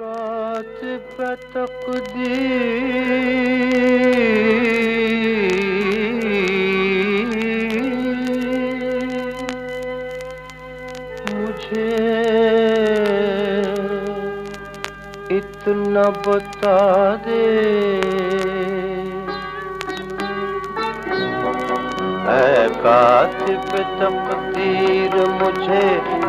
कातिब तकदीर। मुझे इतना बता दे। कातिब तकदीर मुझे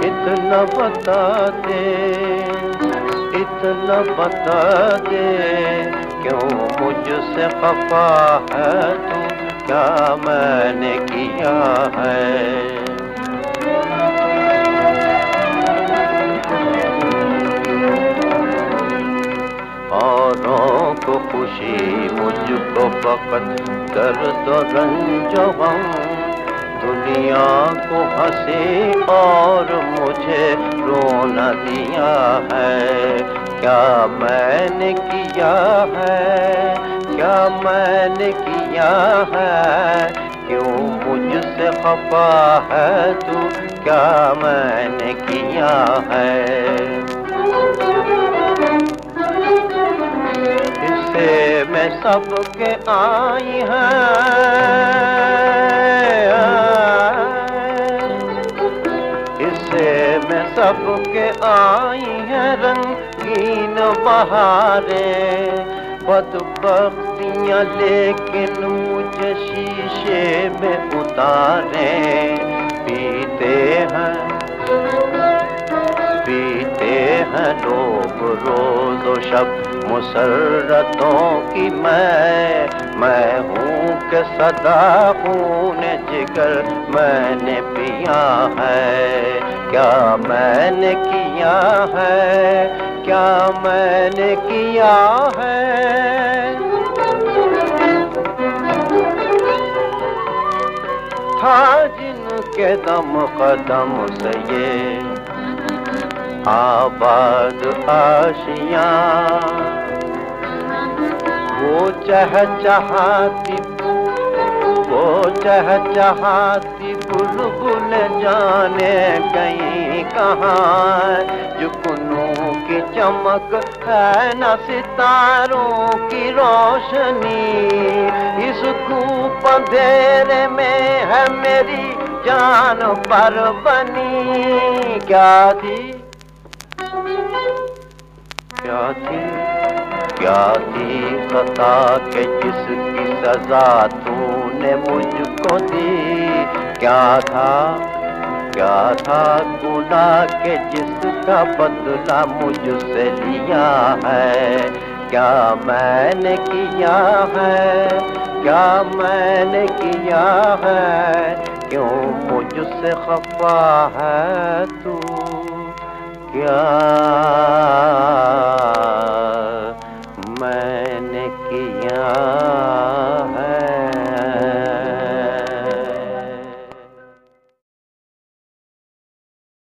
इतना बता दे। इतना बता दे, क्यों मुझसे खफा है तू? क्या मैंने किया है? औरों को खुशी मुझको फकत दर्द रंज गम दुनिया को हँसी और मुझे दिया है, क्या मैंने किया है, क्या मैंने किया है, क्यों मुझसे खफा है तू, क्या मैंने किया है? इसे मैं सबके आई है। मैं सबके आई है रंगीन बहारे बदबख्तियाँ लेकिन मुझे शीशे में उतारे। पीते हैं पीते हैं लोग रोज शब मुसरतों की मैं मैं हूँ के सदा खून जिगर मैंने पिया है। क्या मैंने किया है? क्या मैंने किया है? था जिनके दम कदम से ये आबाद आशिया। वो चह चहाती वो चह चहाती बुलबुल जाने गई कहाँ। जुगनू की चमक है न सितारों की रोशनी। इस धूप अंधेरे में है मेरी जान पर बनी क्या थी? क्या थी? क्या थी खता के जिसकी सजा तूने मुझको दी। क्या था? क्या था गुना के जिसका बदला मुझसे लिया है? क्या मैंने किया है? क्या मैंने किया है? क्यों मुझसे खफा है तू? क्या